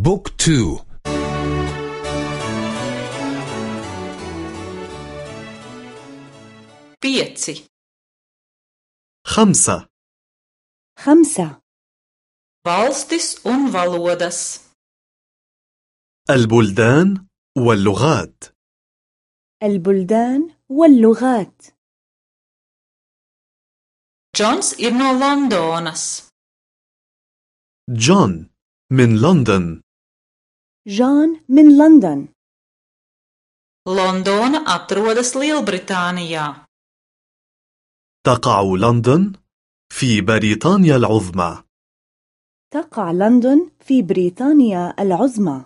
بوك تو. Pieci, خمسة. خمسة. Valstis un valodas, البلدان واللغات. البلدان واللغات. Ir no Londonas, جون من لندن. جون من لندن Londona atrodas Lielbritānijā, تقع لندن في بريطانيا العظمى. تقع لندن في بريطانيا العظمى.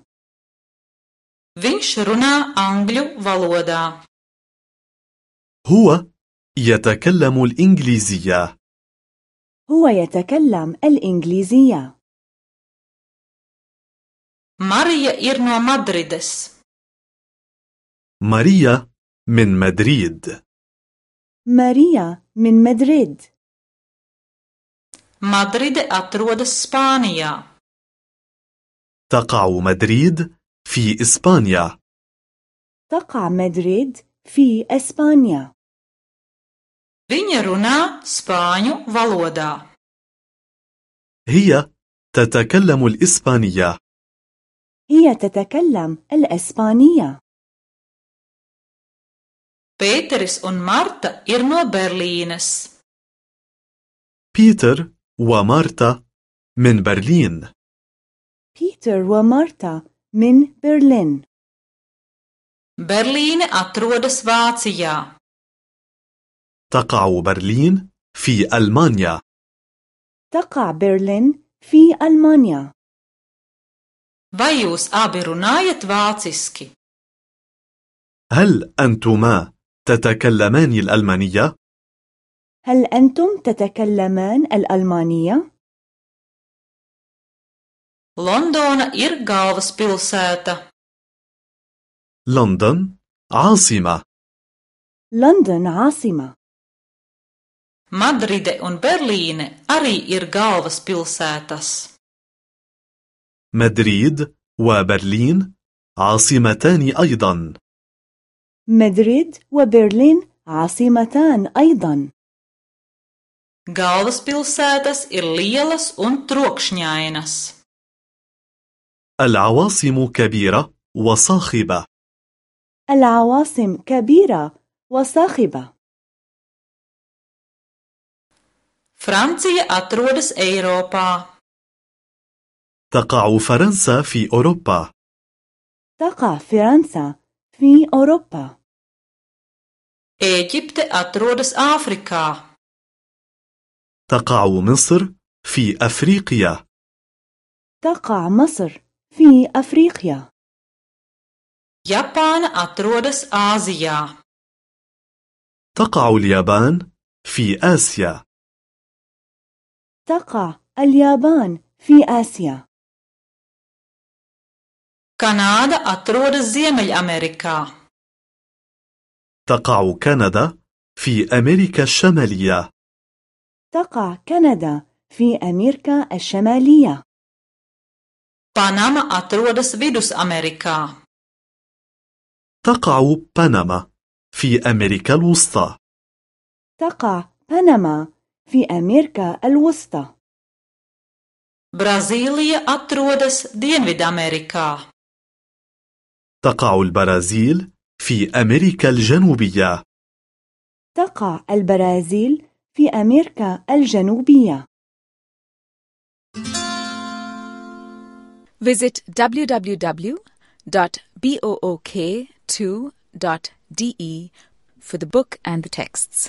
Viņš runā angļu valodā. هو يتكلم الإنجليزية. هو يتكلم الإنجليزية. Marija ir no Madrides, ماريا من مدريد ماريا من مدريد Madride atrodas Spānijā, تقع مدريد في إسبانيا تقع مدريد في إسبانيا viņa runā spāņu valodā. هي تتكلم الإسبانية هي تتكلم الإسبانية. Pēteris un Marta ir no Berlīnes, بيتر ومارتا من برلين بيتر ومارتا من برلين Berlīne atrodas Vācijā, تقع برلين في ألمانيا. تقع برلين في ألمانيا. Vai jūs abi runājat vāciski? هل أنتما تتكلمان الألمانية؟ هل أنتم تتكلمان الألمانية؟ لندن ir galvas pilsēta. لندن عاصمة. لندن عاصمة. مدريد un Berlīne arī ir galvas pilsētas. مدريد وبرلين عاصمتان أيضا. مدريد وبرلين عاصمتان أيضا. Galvaspilsētas ir lielas un trokšņainas. العواصم كبيرة وصاخبة. العواصم كبيرة وصاخبة. Francija atrodas Eiropā, تقع فرنسا في أوروبا. تقع فرنسا في أوروبا. Ēģipte atrodas Āfrikā, تقع مصر في أفريقيا. تقع مصر في أفريقيا. Japāna atrodas Āzijā, تقع اليابان في آسيا. تقع اليابان في آسيا. Kanāda atrodas Ziemeļamerikā, تقع كندا في أمريكا الشمالية. تقع كندا في أمريكا الشمالية. Panama atrodas Vidusamerikā, تقع بنما في أمريكا الوسطى. تقع بنما في أمريكا الوسطى. Brazīlija atrodas Dienvidamerikā, تقع البرازيل في أمريكا الجنوبية تقع البرازيل في أمريكا الجنوبية Visit www.book2.de for the book and the texts.